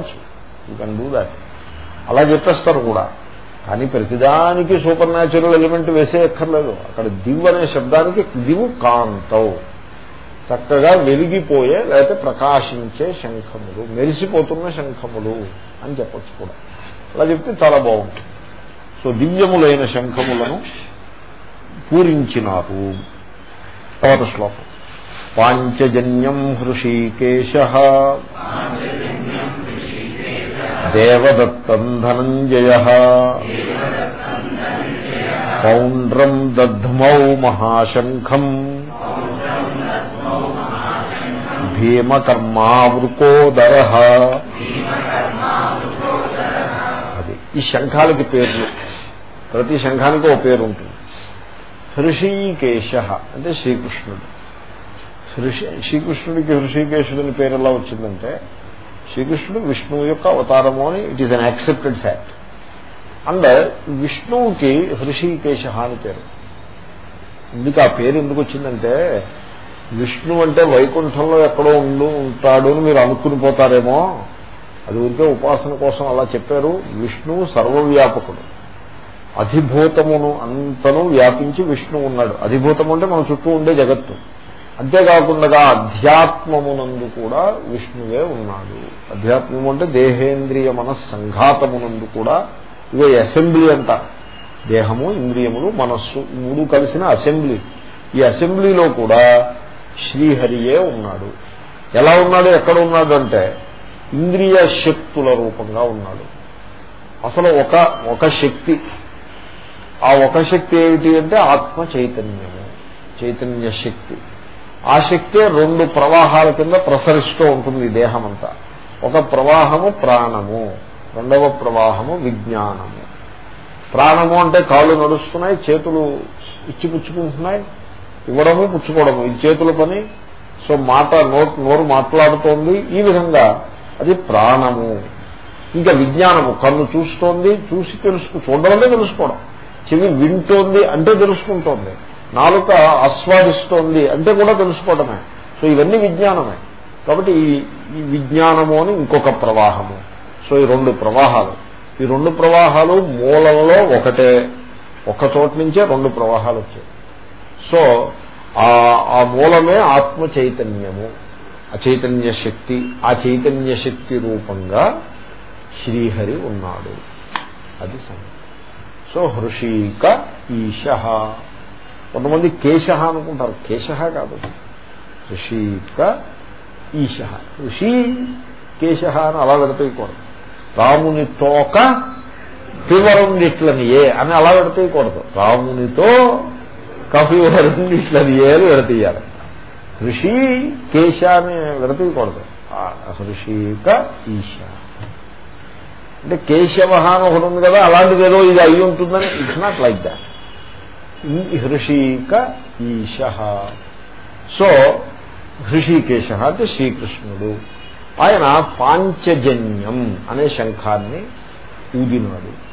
You can do that అలా చెప్పేస్తారు కూడా. కానీ ప్రతిదానికి సూపర్ న్యాచురల్ ఎలిమెంట్ వేసే ఎక్కర్లేదు అక్కడ దివ్ అనే శబ్దానికి దివు కాంతవు. చక్కగా వెలిగిపోయే లేకపోతే ప్రకాశించే శంఖములు మెరిసిపోతున్న శంఖములు అని చెప్పచ్చు కూడా. అలా చెప్తే చాలా బాగుంటుంది. సో దివ్యములైన శంఖములను పూరించినారు. తర్వాత శ్లోకం. పాంచజన్యం హృషీకేశ. దేవదత్తం ధనంజయ పౌండ్రం దధ్మౌ మహాశంఖం భీమకర్మావృకోదర అది ఈ శంఖాలకి పేర్లు. ప్రతి శంఖానికి ఓ పేరు ఉంటుంది హృషీకేశ అంటే శ్రీకృష్ణుడు. హృషి శ్రీకృష్ణుడికి హృషికేశుడిని పేరు ఎలా వచ్చిందంటే శ్రీకృష్ణుడు విష్ణువు యొక్క అవతారము అని it is an accepted fact and విష్ణువుకి హృషికేశ అని పేరు. ఎందుకు ఆ పేరు ఎందుకు వచ్చిందంటే విష్ణు అంటే వైకుంఠంలో ఎక్కడో ఉండు ఉంటాడు అని మీరు అనుకుని పోతారేమో. అది ఉంటే ఉపాసన కోసం అలా చెప్పారు. విష్ణువు సర్వవ్యాపకుడు. అధిభూతమును అంతను వ్యాపించి విష్ణువు ఉన్నాడు. అధిభూతం అంటే మన చుట్టూ ఉండే జగత్తు. అంతేకాకుండా అధ్యాత్మమునందు కూడా విష్ణువే ఉన్నాడు. అధ్యాత్మము అంటే దేహేంద్రియ మనస్సంఘాతమునందు కూడా ఇవే అసెంబ్లీ అంట. దేహము ఇంద్రియములు మనస్సు మూడు కలిసిన అసెంబ్లీ. ఈ అసెంబ్లీలో కూడా శ్రీహరియే ఉన్నాడు. ఎలా ఉన్నాడు ఎక్కడ ఉన్నాడు అంటే ఇంద్రియ శక్తుల రూపంగా ఉన్నాడు. అసలు ఒక ఒక శక్తి. ఆ ఒక శక్తి ఏమిటి అంటే ఆత్మ చైతన్యము చైతన్య శక్తి. ఆ శక్తే రెండు ప్రవాహాల కింద ప్రసరిస్తూ ఉంటుంది ఈ దేహమంతా. ఒక ప్రవాహము ప్రాణము రెండవ ప్రవాహము విజ్ఞానము. ప్రాణము అంటే కాళ్ళు నడుస్తున్నాయి చేతులు ఇచ్చిపుచ్చుకుంటున్నాయి ఇవ్వడము పుచ్చుకోవడము. ఇది చేతుల పని. సో మాట నోరు మాట్లాడుతోంది. ఈ విధంగా అది ప్రాణము. ఇంకా విజ్ఞానము. కన్ను చూస్తోంది చూసి తెలుసుకు చూడడమే తెలుసుకోవడం. చెవి వింటోంది అంటే తెలుసుకుంటోంది. నాలుక ఆస్వాదిస్తోంది అంటే కూడా తెలుసుకోవడమే. సో ఇవన్నీ విజ్ఞానమే. కాబట్టి ఈ విజ్ఞానము అని ఇంకొక ప్రవాహము. సో ఈ రెండు ప్రవాహాలు. ఈ రెండు ప్రవాహాలు మూలంలో ఒకటే. ఒక చోట నుంచే రెండు ప్రవాహాలు వచ్చాయి. సో ఆ మూలమే ఆత్మ చైతన్యము ఆ చైతన్య శక్తి ఆ చైతన్య శక్తి రూపంగా శ్రీహరి ఉన్నాడు. అది సంగతి. సో హృషీక ఈశ. కొంతమంది కేశ అనుకుంటారు. కేశ కాదు. ఋషిక ఈశ ఋషి కేశ అని అలా పెడతీయకూడదు. రాముని తోక పివరుండిట్లనియే ఏ అని అలా పెడతీయకూడదు. రామునితో కపివరుండిట్లనియే అని విడతీయాలి ఋషి కేశ అని విడతీయకూడదు ఋషిక ఈశ. అంటే కేశవ అని ఒకటి ఉంది కదా అలాంటిది ఏదో ఇది అయి ఉంటుందని ఇట్స్ నాట్ లైక్ దాట్ హృషీక ఈశ సో హృషీకేశ అంటే శ్రీకృష్ణుడు. ఆయన పాంచజన్యం అనే శంఖాన్ని ఊదినాడు.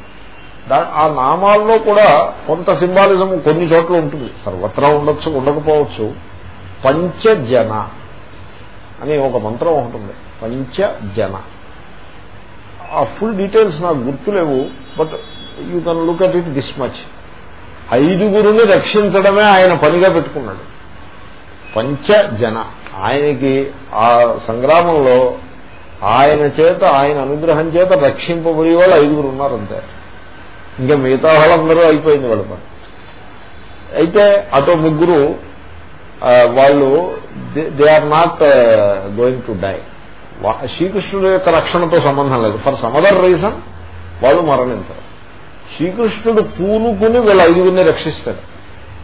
ఆ నామాల్లో కూడా కొంత సింబాలిజం కొన్ని చోట్ల ఉంటుంది. సర్వత్రా ఉండొచ్చు ఉండకపోవచ్చు. పంచజన అని ఒక మంత్రం ఉంటుంది పంచజన. ఆ ఫుల్ డీటెయిల్స్ నాకు గుర్తులేవు but you can look at it this much. ఐదుగురుని రక్షించడమే ఆయన పనిగా పెట్టుకున్నాడు. పంచ జన ఆయనకి ఆ సంగ్రామంలో ఆయన చేత ఆయన అనుగ్రహం చేత రక్షింపబోయే వాళ్ళు ఐదుగురు ఉన్నారంతే ఇంకా మిగతా వాళ్ళందరూ అయిపోయింది వాళ్ళ పని. అయితే అటో ముగ్గురు వాళ్ళు they are not going to die. శ్రీకృష్ణుడు యొక్క రక్షణతో సంబంధం లేదు. ఫర్ సమ్ అదర్ రీజన్ వాళ్ళు మరణించారు. శ్రీకృష్ణుడు పూనుకుని వీళ్ళ ఐదుగురిని రక్షిస్తాడు.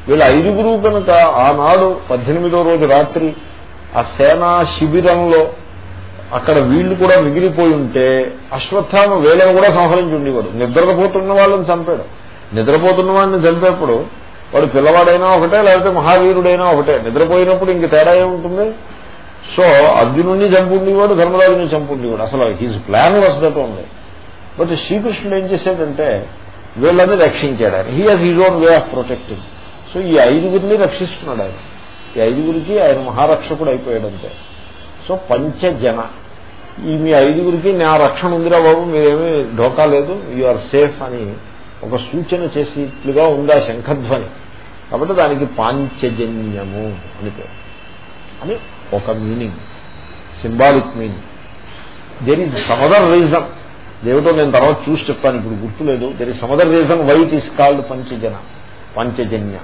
వీళ్ళ ఐదుగురు కనుక ఆనాడు పద్దెనిమిదో రోజు రాత్రి ఆ సేనా శిబిరంలో అక్కడ వీళ్ళు కూడా మిగిలిపోయి ఉంటే అశ్వత్థామ వేళను కూడా సంహరించి ఉండేవాడు. నిద్రపోతున్న వాళ్ళని చంపాడు. నిద్రపోతున్న వాడిని చంపేప్పుడు వాడు పిల్లవాడైనా ఒకటే లేకపోతే మహావీరుడైనా ఒకటే. నిద్రపోయినప్పుడు ఇంక తేడా ఏముంటుంది? సో అర్జునుడిని చంపుండేవాడు ధర్మరాజుని చంపుండేవాడు అసలు హీజ్ ప్లాన్ వసదట ఉంది బట్ శ్రీకృష్ణుడు ఏం చేశాడంటే వీళ్ళని రక్షించాడు ఆయన. He has his own way of protecting so ఈ ఐదుగురిని రక్షిస్తున్నాడు ఆయన. ఈ ఐదుగురికి ఆయన మహారక్షకుడు అయిపోయాడంతే సో పంచజన. ఈ మీ ఐదుగురికి నా రక్షణ ఉందిరా బాబు మీరేమీ ఢోకా లేదు యు ఆర్ సేఫ్ అని ఒక సూచన చేసేట్లుగా ఉంది ఆ శంఖధ్వని. కాబట్టి దానికి పాంచజన్యము అని పేరు. అని ఒక meaning symbolic meaning there is some other reason దేవితో నేను తర్వాత చూసి చెప్తాను ఇప్పుడు గుర్తులేదు. There is some other reason which is called Panchajana Panchajanya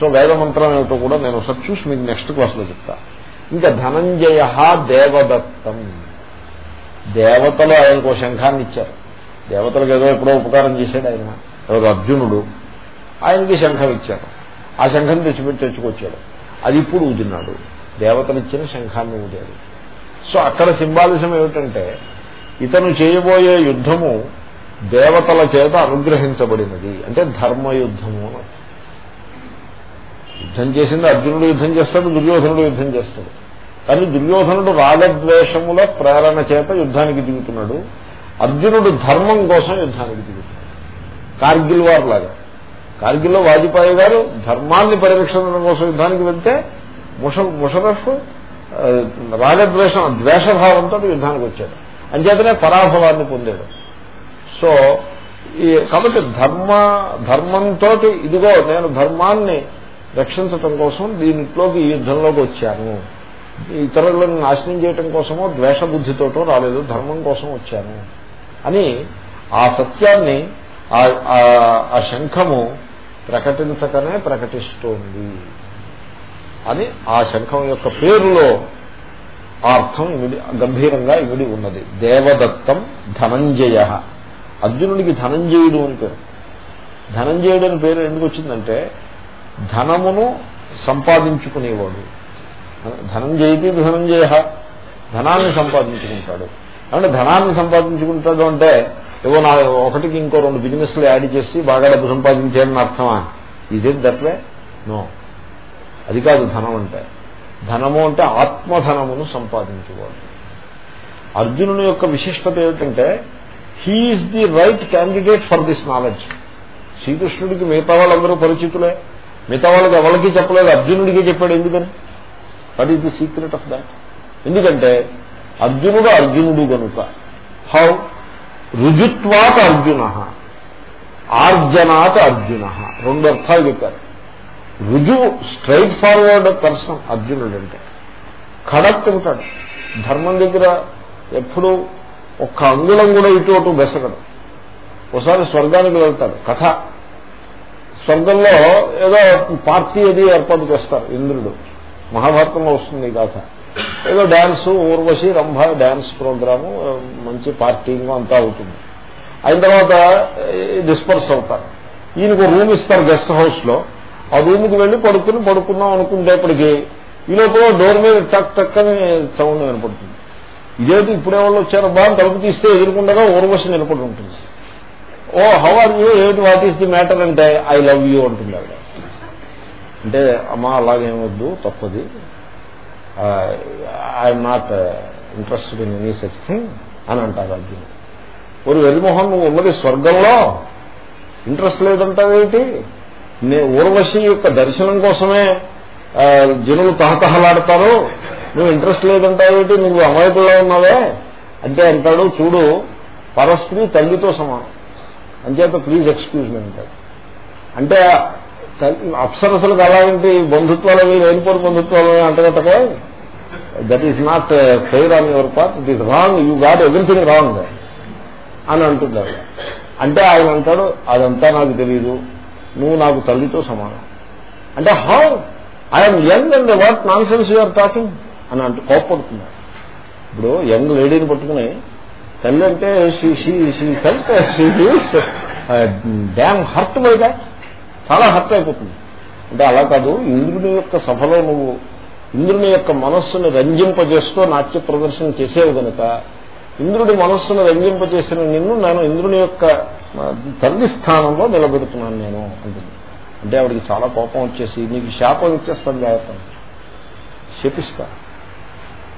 so వేదమంత్రం ఏమిటో కూడా నేను ఒకసారి చూసి మీకు నెక్స్ట్ క్లాస్లో చెప్తా. ఇంకా ధనంజయ దేవదత్తం. దేవతలు ఆయనకు శంఖాన్ని ఇచ్చారు. దేవతలకు ఏదో ఎప్పుడో ఉపకారం చేశాడు ఆయన. ఎవరు అర్జునుడు. ఆయనకి శంఖం ఇచ్చారు. ఆ శంఖం తెచ్చిపెట్టి తెచ్చుకొచ్చాడు. అది ఇప్పుడు ఊదినాడు. దేవతలు ఇచ్చిన శంఖాన్ని ఊదాడు. సో అక్కడ సింబాలిజం ఏమిటంటే ఇతను చేయబోయే యుద్ధము దేవతల చేత అనుగ్రహించబడినది. అంటే ధర్మయుద్ధము యుద్ధం చేసింది అర్జునుడు యుద్ధం చేస్తాడు దుర్యోధనుడు యుద్ధం చేస్తాడు. కానీ దుర్యోధనుడు రాగద్వేషముల ప్రేరణ చేత యుద్ధానికి దిగుతున్నాడు. అర్జునుడు ధర్మం కోసం యుద్ధానికి దిగుతున్నాడు. కార్గిల్ వార్ లాగా. కార్గిల్లో వాజ్పేయి గారు ధర్మాన్ని పరిరక్షించడం కోసం యుద్ధానికి వెళ్తే ముష ముషరఫ్ రాగద్వేషం ద్వేషభావంతో యుద్ధానికి వచ్చాడు. అంచేతనే పరాభవాన్ని పొందాడు. సో ఈ కాబట్టి ధర్మ ధర్మంతో ఇదిగో నేను ధర్మాన్ని రక్షించటం కోసం దీంట్లోకి ఈ యుద్ధంలోకి వచ్చాను. ఇతరులను నాశనం చేయటం కోసమో ద్వేషబుద్ధితోటో రాలేదు ధర్మం కోసం వచ్చాను అని ఆ సత్యాన్ని ఆ శంఖము ప్రకటించకనే ప్రకటిస్తోంది అని ఆ శంఖం యొక్క పేరులో ఆ అర్థం గంభీరంగా ఇమిడి ఉన్నది. దేవదత్తం ధనంజయ. అర్జునుడికి ధనంజయుడు అని పేరు. ధనంజయుడు అని పేరు ఎందుకు వచ్చిందంటే ధనమును సంపాదించుకునేవాడు. ధనంజయతి ధనంజయ. ధనాన్ని సంపాదించుకుంటాడు. అంటే ధనాన్ని సంపాదించుకుంటాడు అంటే ఏవో నా ఒకటికి ఇంకో రెండు బిజినెస్లు యాడ్ చేసి బాగా డబ్బు సంపాదించాడని అర్థమా? ఇదే దట్వే నో. అది కాదు ధనం అంటే. ధనము అంటే ఆత్మధనమును సంపాదించుకోవాలి అర్జునుని యొక్క విశిష్టత ఏమిటంటే he is the right candidate for this knowledge శ్రీకృష్ణుడికి మిగతా వాళ్ళందరూ పరిచితులే. మిగతా వాళ్ళకి ఎవరికి చెప్పలేదు అర్జునుడికి చెప్పాడు ఎందుకని? What is the secret of that ఎందుకంటే అర్జునుడు అర్జునుడు గనుక. హౌ రుజుత్వాత్ అర్జున. ఆర్జనాత్ అర్జున. రెండు అర్థాలు చెప్పారు. రుజువు స్ట్రైట్ ఫార్వర్డ్ పర్సన్ అర్జునుడు అంటే ఖడక్ ఉంటాడు ధర్మం దగ్గర ఎప్పుడు ఒక్క అంగుళం కూడా ఇటు అటు బెసగడు. ఒకసారి స్వర్గానికి వెళ్తాడు. కథ. స్వర్గంలో ఏదో పార్టీ అది ఏర్పాటు చేస్తారు ఇంద్రుడు. మహాభారతంలో వస్తుంది ఈ కథ. ఏదో dance Urvashi Rambha dance programme మంచి పార్టీంగ్ అంతా అవుతుంది. అయిన తర్వాత డిస్పర్స్ అవుతారు. ఈయనకు రూమ్ ఇస్తారు గెస్ట్ హౌస్లో ఆ రూమ్కి వెళ్ళి పడుకుని పడుకున్నాం అనుకుంటేప్పటికీ ఈ లోపల డోర్ మీద టక్ టక్ అని సౌండ్ వినపడుతుంది. ఇదేంటి ఇప్పుడే వాళ్ళు వచ్చారు? బాగా తలుపు తీస్తే ఎదురుకుండగా ఊర్వశి నిలబడి ఉంటుంది. Oh how are you? ఏమిటి? What is the matter? అంటే ఐ లవ్ యూ అంటుంది ఆవిడ. అంటే అమ్మ అలాగేమొద్దు తప్పది. I'm not interested in any such thing అని అంటారు అర్జున్ ఒక వెరిమోహన్ నువ్వు ఉన్నది స్వర్గంలో. ఇంట్రెస్ట్ లేదంటావేంటి? ఊర్వశి యొక్క దర్శనం కోసమే జనులు తహతహలాడతారు. నువ్వు ఇంట్రెస్ట్ లేదంటావేటి నువ్వు అమాయకుల్లో ఉన్నావే? అంటే అంటాడు చూడు పరస్త్రీ తల్లితో సమానం. అంచేత ప్లీజ్ ఎక్స్క్యూజ్ మీ అంటాడు. అంటే అప్సరసులకు అలాంటి బంధుత్వాలు అవి లేనిపోని బంధుత్వాలు అంటగట్టక? That is not fair on your part it is wrong you got everything wrong అని అంటున్నారు అంటే ఆయన అంటాడు అదంతా నాకు తెలియదు నువ్వు నాకు తల్లితో సమానం. అంటే how I'm young and what nonsense you're talking అని అంటూ కోప్పడుతున్నాడు ఇప్పుడు యంగ్ లేడీని పట్టుకుని తల్లి అంటే డ్యామ్ హర్ట్ లేదా చాలా హర్ట్ అయిపోతుంది. అంటే అలా కాదు ఇంద్రుని యొక్క సభలో నువ్వు ఇంద్రుని యొక్క మనస్సును రంజింపజేస్తూ నాట్య ప్రదర్శన చేసేవి కనుక ఇంద్రుడి మనస్సును రంజింపజేసిన నిన్ను నేను ఇంద్రుని యొక్క తల్లి స్థానంలో నిలబెడుతున్నాను నేను అంటుంది. అంటే ఆవిడికి చాలా కోపం వచ్చేసి నీకు శాపం ఇచ్చేస్తాను జాగ్రత్త. శపిస్తా.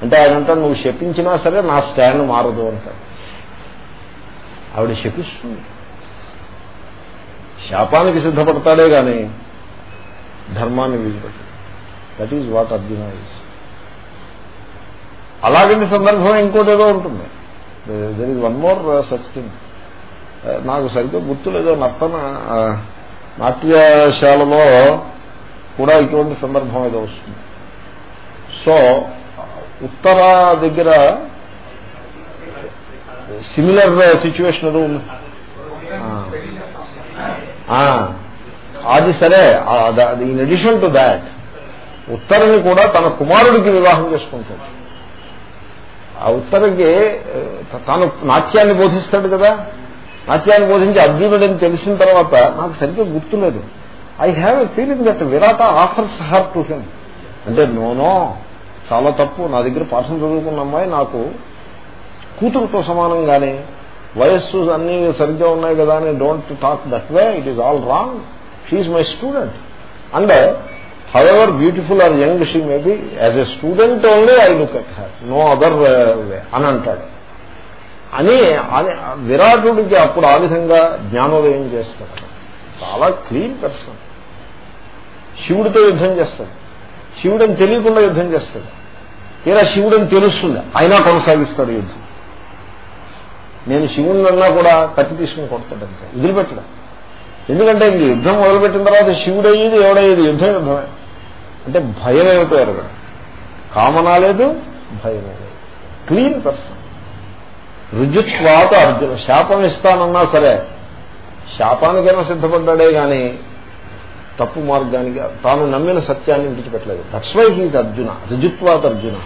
అంటే ఆయన అంటాడు నువ్వు శపించినా సరే నా స్టాండ్ మారదు అంటాడు ఆవిడ శపిస్తుంది. శాపానికి సిద్ధపడతాడే గాని ధర్మాన్ని విడిచిపెట్టాడు. That is what Arjuna is అలాగంటి సందర్భం ఇంకోటేదో ఉంటుంది. There is one more such thing నాకు సరిగ్గా గుర్తులేదో. నర్తన నాట్యశాలలో కూడా ఇటువంటి సందర్భం ఏదో వస్తుంది. సో ఉత్తర దగ్గర సిమిలర్ సిచ్యువేషన్ ఏదో ఉంది. అది సరే. ఇన్ అడిషన్ టు దాట్ ఉత్తరని కూడా తన కుమారుడికి వివాహం చేసుకుంటాడు ఆ ఉత్తరకి తను నాట్యాన్ని బోధిస్తాడు కదా. నాట్యాన్ని బోధించి అర్జునుడని తెలిసిన తర్వాత నాకు సరిగ్గా గుర్తులేదు. I have a feeling that Virata offers her to him అంటే నోనో చాలా తప్పు. నా దగ్గర పాఠం చదువుకున్న అమ్మాయి నాకు కూతురుతో సమానంగానే వయస్సు అన్ని సరిగ్గా ఉన్నాయి కదా అని don't talk that way it is all wrong she's my student and however beautiful or young she maybe as a student only I look at her no other way అని అంటాడు. అని విరాటుడికి అప్పుడు ఆ విధంగా జ్ఞానోదయం చేస్తాడు. చాలా క్లీన్ పర్సన్. శివుడితో యుద్ధం చేస్తాడు. శివుడని తెలియకుండా యుద్ధం చేస్తాడు. తీరా శివుడని తెలుస్తుంది. అయినా కొనసాగిస్తాడు యుద్ధం. నేను శివుడినన్నా కూడా కత్తి తీసుకుని కొడతాడంటే వదిలిపెట్టడం. ఎందుకంటే ఇంక యుద్ధం మొదలుపెట్టిన తర్వాత శివుడయ్యేది ఎవడయ్యేది? యుద్ధం యుద్ధమే. అంటే భయం ఏమిటో ఎరగడం కామనా లేదు భయమే లేదు. Clean person. రుజుత్వాత అర్జున. శాపం ఇస్తానన్నా సరే శాపానికైనా సిద్ధపడ్డాడే గాని తప్పు మార్గానికి తాను నమ్మిన సత్యాన్ని విడిచిపెట్టలేదు. That's why he's Arjuna. రుజుత్వాత్ Arjuna.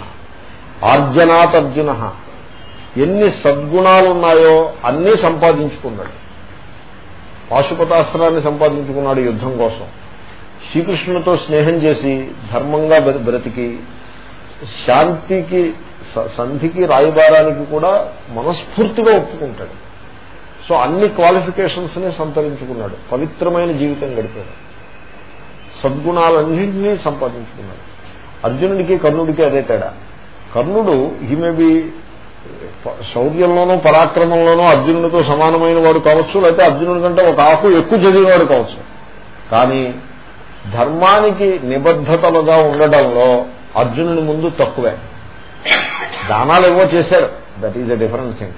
ఆర్జనాత్ అర్జున. ఎన్ని సద్గుణాలు ఉన్నాయో అన్నీ సంపాదించుకున్నాడు. పాశుపతాస్త్రాన్ని సంపాదించుకున్నాడు యుద్ధం కోసం. శ్రీకృష్ణునితో స్నేహం చేసి ధర్మంగా బ్రతికి శాంతికి సంధికి రాయబారానికి కూడా మనస్ఫూర్తిగా ఒప్పుకుంటాడు. సో అన్ని క్వాలిఫికేషన్స్ని సంతరించుకున్నాడు. పవిత్రమైన జీవితం గడిపాడు. సద్గుణాలన్నింటినీ సంపాదించుకున్నాడు. అర్జునుడికి కర్ణుడికి అదే తేడా. కర్ణుడు హీ మే బి శౌర్యంలోనూ పరాక్రమంలోనూ అర్జునుడితో సమానమైన వాడు కావచ్చు లేకపోతే అర్జునుడి కంటే ఒక ఆకు ఎక్కువ చదివినవాడు కావచ్చు. కానీ ధర్మానికి నిబద్ధతలుగా ఉండడంలో అర్జునుడి ముందు తక్కువే. దానాలు ఏవో చేశారు. That is a difference thing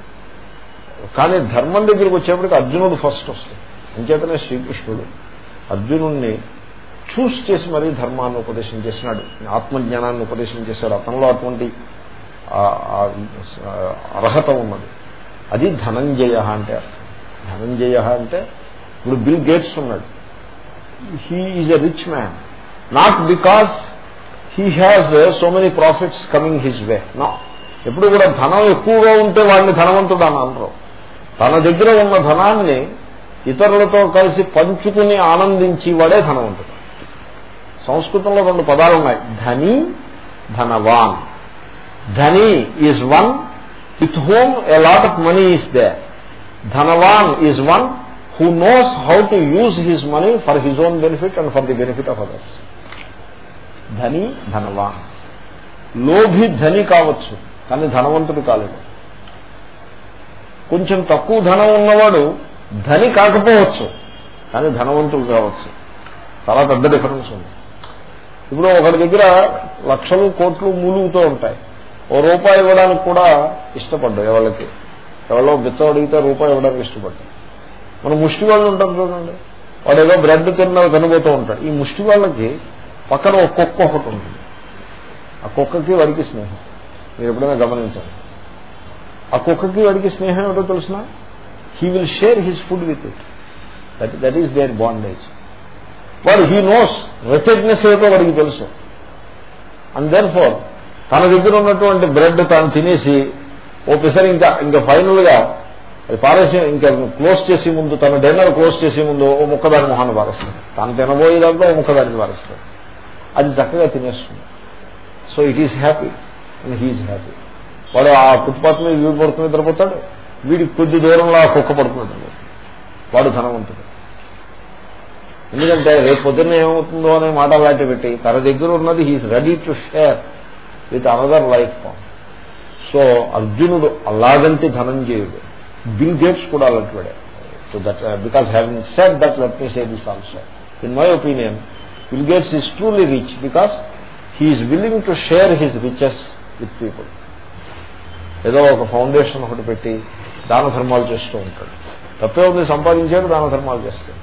కానీ ధర్మం దగ్గరికి వచ్చేప్పటికి అర్జునుడు ఫస్ట్ వస్తుంది అంచేతనే శ్రీకృష్ణుడు అర్జునుడిని చూస్ చేసి మరీ ధర్మాన్ని ఉపదేశం చేసినాడు. ఆత్మజ్ఞానాన్ని ఉపదేశం చేశాడు. అతనిలో అటువంటి అర్హత ఉన్నది. అది ధనంజయ అంటే అర్థం. ధనంజయ అంటే ఇప్పుడు బిల్ గేట్స్ ఉన్నాడు. He is a rich man not because he has so many profits coming his way నా ఎప్పుడు కూడా ధనం ఎక్కువగా ఉంటే వాడిని ధనవంతుడు అని అనరు. తన దగ్గర ఉన్న ధనాన్ని ఇతరులతో కలిసి పంచుకుని ఆనందించి వాడే ధనవంతుడు. సంస్కృతంలో రెండు పదాలు ఉన్నాయి. ధని ధనవాన్. Dhani is one with whom a lot of money is the dhanavan is one who knows how to use his money for his own benefit and for the benefit of others dhani dhanavan. లోభి ధని కావచ్చు. కానీ ధనవంతుడు కాలేదు. కొంచెం తక్కువ ధనం ఉన్నవాడు ధని కాకపోవచ్చు కానీ ధనవంతుడు కావచ్చు. చాలా పెద్ద డిఫరెన్స్ ఉంది. ఇప్పుడు ఒకరి దగ్గర లక్షలు కోట్లు మూలుగుతూ ఉంటాయి. ఓ రూపాయి ఇవ్వడానికి కూడా ఇష్టపడ్డా ఎవరికి ఎవరో బిత్తం అడిగితే రూపాయి ఇవ్వడానికి ఇష్టపడ్డాడు మన ముష్టి వాళ్ళు ఉంటారు చూడండి. వాడు ఏదో బ్రెడ్ తిన్న కనిపోతూ ఉంటాడు. ఈ ముష్టి వాళ్ళకి పక్కన ఒక కుక్క ఒకటి ఉంటుంది. ఆ కుక్కకి వాడికి స్నేహం. మీరు ఎప్పుడైనా గమనించండి ఆ కుక్కకి వాడికి స్నేహం ఏమిటో తెలిసిన? He will share his food with it that that is their bondage వాడు హీ నోస్ రెటెడ్నెస్ ఏదో వాడికి తెలుసు. అండ్ దెన్ ఫోర్ తన దగ్గర ఉన్నటువంటి బ్రెడ్ తాను తినేసి ఓ ఇంకా ఇంకా ఫైనల్గా అది పారేసి ఇంకా క్లోజ్ చేసే ముందు తన డిన్నర్ క్లోజ్ చేసే ముందు ఓ ముక్కదాని మొహాన్ని పారేస్తాడు తాను తినబోయే ఓ ముక్కదాన్ని పారేస్తాడు అది చక్కగా తినేస్తుంది. So it is happy and he's happy వాడు ఆ ఫుట్పాత్ మీద వీడు పడుకుని నిద్రపోతాడు. వీడికి కొద్ది దూరంలో ఆ కుక్క పడుకుని వాడు ధనవంతుడు. ఎందుకంటే రేపు పొద్దున్న ఏమవుతుందో అనే మాట బయట పెట్టి తన దగ్గర ఉన్నది he's ready to share with another life form so అర్జునుడు అలాగంటి ధనంజయుడు బిల్ గేట్స్ కూడా అలాంటివాడే so that because having set that let me say this also in my opinion Bill Gates is truly rich because he's willing to share his riches with people ఏదో ఒక foundation ఒకటి పెట్టి దాన ధర్మాలు చేస్తూ ఉంటాడు. తప్పే ఉంది సంపాదించాడు దాన ధర్మాలు చేస్తాడు.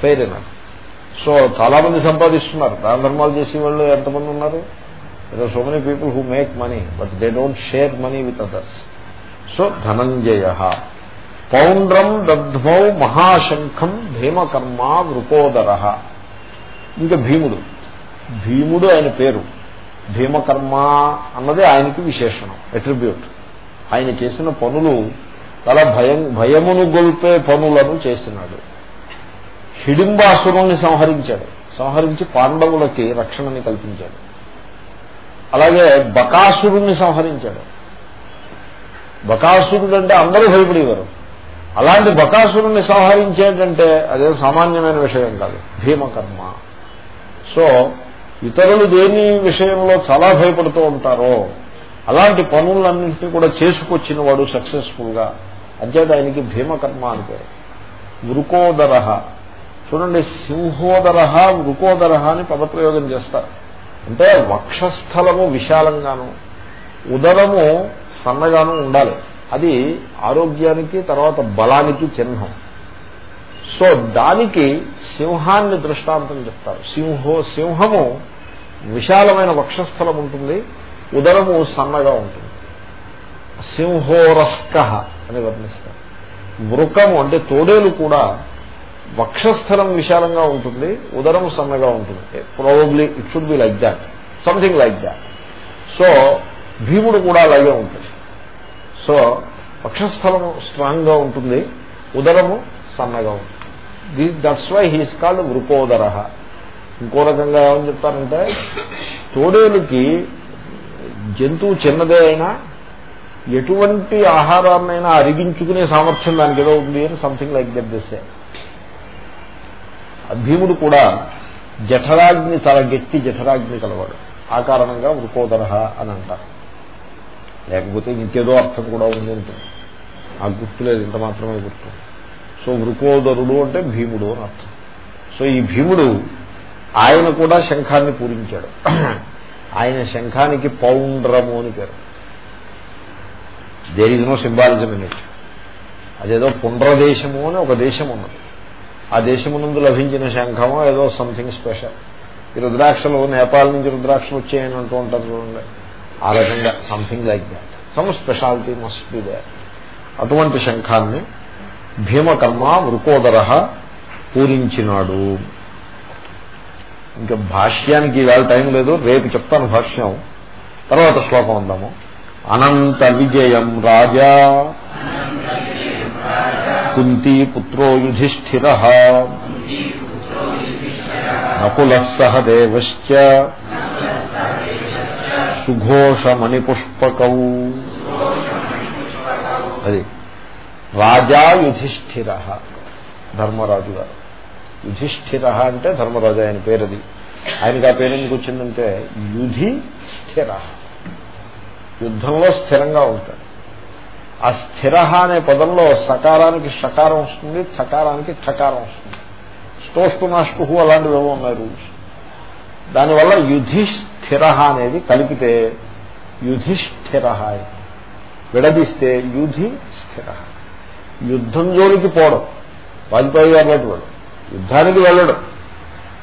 ఫెయిర్ అయినా సో చాలా మంది సంపాదిస్తున్నారు. దాన ధర్మాలు చేసే వాళ్ళు ఎంతమంది ఉన్నారు? ఏదో so many people who make money but they don't share money with others so Dhananjaya. పౌండ్రం దద్మౌ మహాశంఖం భీమకర్మ వృకోదర ఇంకా భీముడు. భీముడు ఆయన పేరు. భీమకర్మ అన్నది ఆయనకి విశేషణం అట్రిబ్యూట్ ఆయన చేసిన పనులు చాలా భయం భయమును గొల్పే పనులను చేసినాడు హిడింబాసురుణ్ణి సంహరించాడు. సంహరించి పాండవులకి రక్షణని కల్పించాడు. అలాగే బకాసురుణ్ణి సంహరించాడు. బకాసురుడు అంటే అందరూ భయపడేవారు. అలాంటి బకాసురుణ్ణి సంహరించేటంటే అదే సామాన్యమైన విషయం కాదు భీమకర్మ. సో ఇతరులు దేని విషయంలో చాలా భయపడుతూ ఉంటారో అలాంటి పనులన్నింటినీ కూడా చేసుకొచ్చిన వాడు సక్సెస్ఫుల్గా అంచేత ఆయనకి భీమకర్మ అని పేరు. వృకోదర చూడండి సింహోదర వృకోదర అని పదప్రయోగం చేస్తారు. అంటే వక్షస్థలము విశాలంగాను ఉదరము సన్నగాను ఉండాలి. అది ఆరోగ్యానికి తర్వాత బలానికి చిహ్నం. సో దానికి సింహాన్ని దృష్టాంతం చెప్తారు. సింహో సింహము విశాలమైన వక్షస్థలం ఉంటుంది ఉదరము సన్నగా ఉంటుంది. సింహోరస్క అని వర్ణిస్తారు. వృకము అంటే తోడేలు కూడా వక్షస్థలం విశాలంగా ఉంటుంది ఉదరం సన్నగా ఉంటుంది. Probably it should be like that something like that so భీముడు కూడా అలాగే ఉంటుంది సో వక్షస్థలము స్ట్రాంగ్గా ఉంటుంది ఉదరము సన్నగా ఉంటుంది. That's why he's called Vrikodara ఇంకో రకంగా ఏమని చెప్తారంటే తోడేలుకి జంతువు చిన్నదే అయినా ఎటువంటి ఆహారాన్నైనా అరిగించుకునే సామర్థ్యం దానికి ఏదో ఉంది అని సంథింగ్ లైక్ దట్ దిస్ భీముడు కూడా జఠరాగ్ని చాలా గట్టి జఠరాగ్ని కలవాడు. ఆ కారణంగా వృకోదర అని అంటారు. లేకపోతే ఇంకేదో అర్థం కూడా ఉంది అంటే నాకు గుర్తులేదు ఇంత మాత్రమే గుర్తు. సో వృకోదరుడు అంటే భీముడు అని అర్థం. సో ఈ భీముడు ఆయన కూడా శంఖాన్ని పూరించాడు. ఆయన శంఖానికి పౌండ్రము అని పేరు. There is no symbolism in it అదేదో పుండ్రదేశము అని ఒక దేశం ఉన్నది. ఆ దేశమునందు లభించిన శంఖము ఏదో సంథింగ్ స్పెషల్ ఈ రుద్రాక్షలు నేపాల్ నుంచి రుద్రాక్షలు వచ్చాయని అంటూ ఉంటారు చూడండి. ఆ రకంగా something like that some speciality must be there అటువంటి శంఖాన్ని భీమకర్మ వృకోదర పూరించినాడు. ఇంకా భాష్యానికి ఇవాళ టైం లేదు రేపు చెప్తాను భాష్యం. తర్వాత శ్లోకం అందాము. అనంత విజయం రాజా. కుంతీ పుత్రో యుధిష్ఠిర. నకుల సహదేవశ్చ సుఘోషమణిపుష్పకౌ. అది రాజా యుధిష్ఠిర. ధర్మరాజు గారు. యుధిష్ఠిర అంటే ధర్మరాజు ఆయన పేరది. ఆయనకి ఆ పేరు ఎందుకు వచ్చిందంటే యుధి స్థిర యుద్ధంలో స్థిరంగా ఉంటాడు. ఆ స్థిర అనే పదంలో సకారానికి షకారం వస్తుంది చకారానికి ఠకారం వస్తుంది. స్టోస్టు నాష్టు అలాంటివి ఏమో ఉన్నాయి రూల్స్. దానివల్ల యుధిష్ఠిర అనేది కలిపితే యుధిష్ఠిర. విడదీస్తే యుధి స్థిర యుద్ధం జోలికి పోవడం. వాజ్పేయి గారు లాంటి వాడు యుద్ధానికి వెళ్ళడం.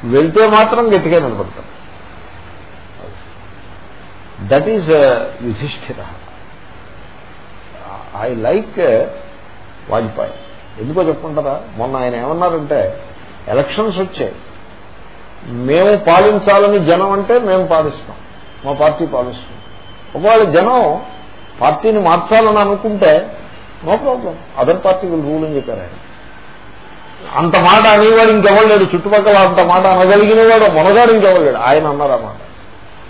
వెళ్తే మాత్రం గట్టిగా నిలబడతాడు that is Yudhishthira. I like uh, Vajpayee. ఎందుకో చెప్పుకుంటారా? మొన్న ఆయన ఏమన్నారంటే ఎలక్షన్స్ వచ్చాయి. మేము పాలించాలని జనం అంటే మేము పాలిస్తాం. మా పార్టీ పాలిస్తుంది. ఒకవేళ జనం పార్టీని మార్చాలని అనుకుంటే no problem. Other party will rule అని చెప్పారు ఆయన? అంత మాట అనేవాడు ఇంకెవరు లేడు. చుట్టుపక్కల అంత మాట అనగలిగిన వాడు మొనగాడు ఇంకెవరు లేడు. ఆయన అన్నారు ఆ మాట.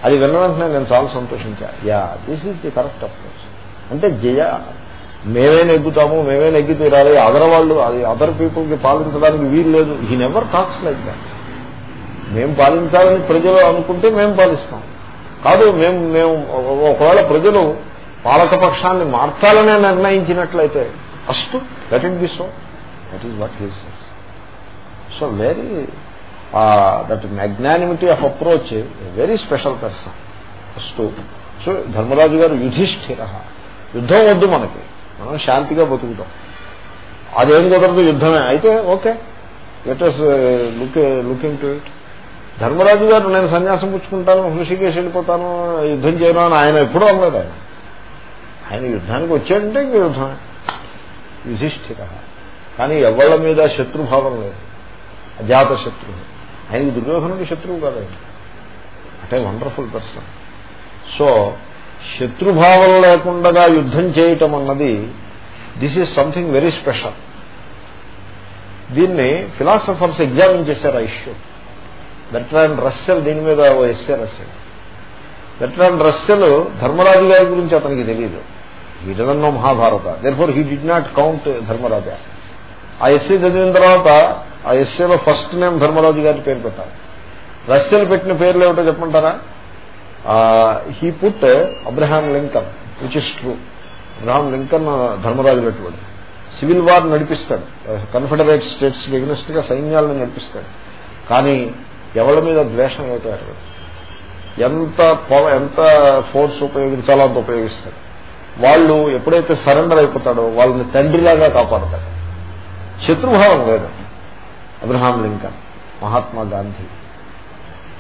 అది విన్న వెంటనే నేను చాలా సంతోషించా. Yeah this is the correct approach అంటే జయ మేమే నెగ్గుతాము మేమే నెగ్గి తీరాలి అదర్ వాళ్ళు అది అదర్ పీపుల్కి పాలించడానికి వీలు లేదు. He never talks like that మేము పాలించాలని ప్రజలు అనుకుంటే మేము పాలిస్తాం. కాదు మేము మేము ఒకవేళ ప్రజలు పాలకపక్షాన్ని మార్చాలనే నిర్ణయించినట్లయితే first that it be so that is what he says so very that magnanimity of approach very special person first so Dharmaraju garu Yudhishthira. యుద్ధం వద్దు మనకి. మనం శాంతిగా బతుకుతాం. అదేం కుదరదు యుద్ధమే. అయితే okay. Letters look looking to it Dharmaraju garu నేను సన్యాసం పుచ్చుకుంటాను హృషికేశ్ వెళ్ళిపోతాను యుద్ధం చేయను అని ఆయన ఎప్పుడూ అనలేదు ఆయన. ఆయన యుద్ధానికి వచ్చాడంటే ఇంక యుద్ధమే యుధిష్ఠిర. కానీ ఎవళ్ళ మీద శత్రుభావం లేదు. అజాత శత్రువు. ఆయనకి దుర్యోధనుడు శత్రువు కాదు అంటే వండర్ఫుల్ పర్సన్ సో శత్రుభావం లేకుండా యుద్ధం చేయటం అన్నది this is something very special దీన్ని ఫిలాసఫర్స్ ఎగ్జామిన్ చేశారు ఆ ఇష్యూ బెట్రాండ్ రస్సెల్ దీని మీద ఓ essay Russell Bertrand Russell Dharmaraju గారి గురించి అతనికి తెలియదు ఈ డజన్నో Mahabharata therefore he did not count Dharmaraja ఆ ఎస్సీ చదివిన తర్వాత ఆ ఎస్సీలో ఫస్ట్ నేమ్ ధర్మరాజు గారి పేరు పెట్టాలి. రష్యన్ పెట్టిన పేర్లు ఏమిటో చెప్పమంటారా? He put Abraham Lincoln which is true Abraham Lincoln Dharmaraju పెట్టుబడి. సివిల్ వార్ నడిపిస్తాడు. కన్ఫెడరేట్ స్టేట్స్ ఎగ్నెస్ట్గా సైన్యాలను నడిపిస్తాడు. కానీ ఎవరి మీద ద్వేషం ఏమిటో ఎంత ఎంత ఫోర్స్ ఉపయోగించాలో అంత ఉపయోగిస్తాడు. వాళ్ళు ఎప్పుడైతే సరెండర్ అయిపోతాడో వాళ్ళని తండ్రిలాగా కాపాడతాడు. శత్రుభావం లేదు Abraham Lincoln Mahatma Gandhi.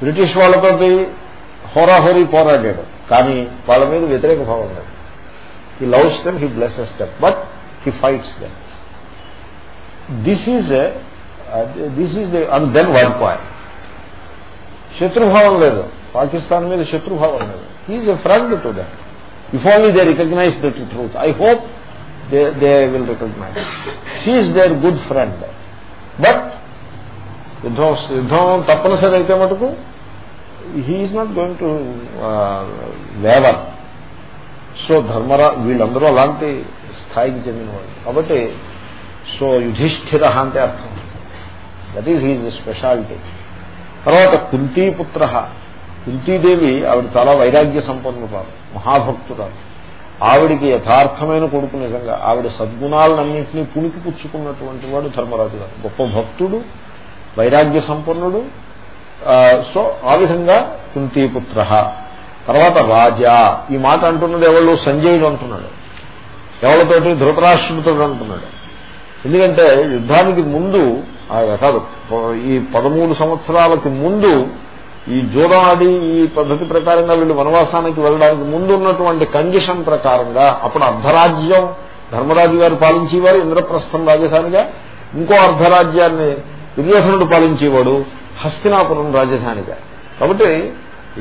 British వాళ్ళతోటి హోరాహోరీ పోరాడాడు. కానీ వాళ్ళ మీద వ్యతిరేక భావం లేదు. He loves them he blesses them but he fights them this is this is and then one point శత్రుభావం లేదు. పాకిస్తాన్ మీద శత్రుభావం లేదు. He's a friend to them if only they recognize that truth I hope they they will recognize he's their good friend but యుద్ధం యుద్ధం తప్పనిసరి అయితే మటుకు he's not going to waver so ధర్మరా వీళ్ళందరూ అలాంటి స్థాయికి చెందిన వాళ్ళు కాబట్టి సో యుధిష్ఠిర అంటే అర్థం దట్ ఈజ్ హీజ్ స్పెషాలిటీ తర్వాత కుంతీపుత్ర కుంతీదేవి ఆవిడ చాలా వైరాగ్య సంపన్నురాలు మహాభక్తురాలు. ఆవిడికి యథార్థమైన కొడుకు నిజంగా. ఆవిడ సద్గుణాలన్నింటినీ పుణికి పుచ్చుకున్నటువంటి వాడు ధర్మరాజు గారు. గొప్ప భక్తుడు వైరాగ్య సంపన్నుడు. సో ఆ విధంగా కుంతీపుత్ర. తర్వాత రాజా. ఈ మాట అంటున్నది ఎవరు సంజయుడు అంటున్నాడు. ఎవరితోటి? ధృతరాష్ట్రుడితో అంటున్నాడు. ఎందుకంటే యుద్ధానికి ముందు కాదు ఈ పదమూడు సంవత్సరాలకి ముందు ఈ జూదం ఈ పద్ధతి ప్రకారంగా వీళ్ళు వనవాసానికి వెళ్ళడానికి ముందు ఉన్నటువంటి కండిషన్ ప్రకారంగా అప్పుడు అర్ధరాజ్యం ధర్మరాజు గారు పాలించేవారు ఇంద్రప్రస్థం రాజధానిగా ఇంకో అర్ధరాజ్యాన్ని దుర్యోధనుడు పాలించేవాడు హస్తినాపురం రాజధానిగా. కాబట్టి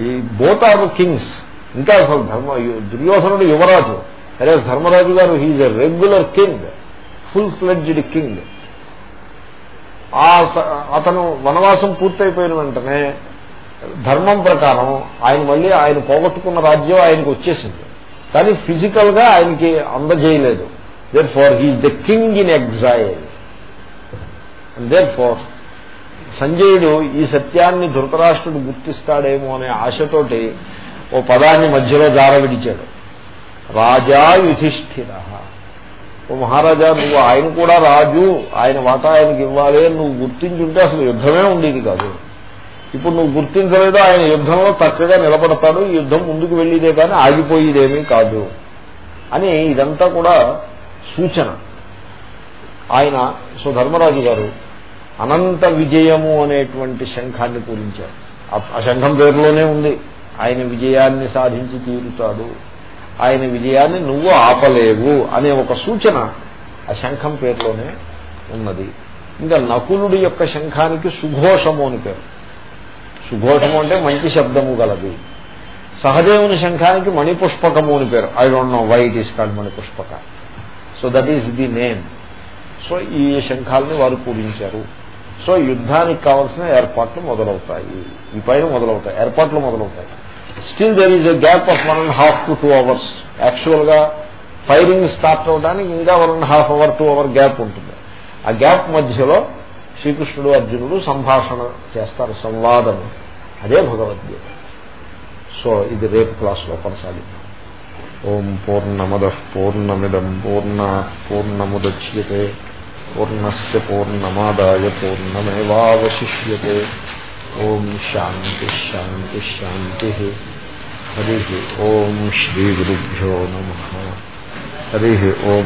ఈ బోత్ ఆర్ కింగ్స్ ఇంకా ధర్మ దుర్యోధనుడు యువరాజు. అదే Dharmaraju garu he's a regular king full fledged king అతను వనవాసం పూర్తయిపోయిన వెంటనే ధర్మం ప్రకారం ఆయన మళ్ళీ ఆయన పోగొట్టుకున్న రాజ్యం ఆయనకు వచ్చేసింది. కానీ ఫిజికల్గా ఆయనకి అందజేయలేదు. Therefore he's the king in exile therefore సంజయుడు ఈ సత్యాన్ని ధృతరాష్ట్రుడు గుర్తిస్తాడేమో అనే ఆశతోటి ఓ పదాన్ని మధ్యలో జార విడిచాడు రాజా యుధిష్ఠిర. ఓ మహారాజా నువ్వు ఆయన కూడా రాజు. ఆయన వాటా ఆయనకి ఇవ్వాలి నువ్వు గుర్తించుంటే అసలు యుద్ధమే ఉండేది కాదు. ఇప్పుడు నువ్వు గుర్తించలేదో ఆయన యుద్ధంలో చక్కగా నిలబడతాడు యుద్ధం ముందుకు వెళ్ళేదే కానీ ఆగిపోయేదేమీ కాదు అని ఇదంతా కూడా సూచన. ఆయన సో ధర్మరాజు గారు అనంత విజయము అనేటువంటి శంఖాన్ని పూరించారు. ఆ శంఖం పేరులోనే ఉంది. ఆయన విజయాన్ని సాధించి తీరుతాడు. ఆయన విజయాన్ని నువ్వు ఆపలేవు అనే ఒక సూచన ఆ శంఖం పేరులోనే ఉన్నది. ఇంకా నకులుడి యొక్క శంఖానికి సుఘోషము అని పేరు. సుఘోషము అంటే మంచి శబ్దము గలది. సహదేవుని శంఖానికి మణిపుష్పకము అని పేరు. I don't know why it is called Manipushpaka. So that is the name so ఈ శంఖాలని వారు పూజించారు. సో యుద్ధానికి కావాల్సిన ఏర్పాట్లు మొదలవుతాయి. ఈ పైన మొదలవుతాయి. ఏర్పాట్లు మొదలవుతాయి. Still there is a gap of one and half to two hours యాక్చువల్గా ఫైరింగ్ స్టార్ట్ అవడానికి ఇంకా one and half hour two hour gap ఉంటుంది. ఆ గ్యాప్ మధ్యలో శ్రీకృష్ణుడు అర్జునుడు సంభాషణ చేస్తారు సంవాదం. అదే భగవద్గీత. సో ఇది రేపు క్లాస్లో కొనసాగిద్దాం. ఓం పూర్ణమద పూర్ణమిదం పూర్ణ పూర్ణముద్యతే పూర్ణస్ పూర్ణమాదాయ పూర్ణమేవాశిష్యే ఓం శాంతి శాంతి శాంతి. హరి ఓం శ్రీ గురుభ్యో నమ. హరి ఓం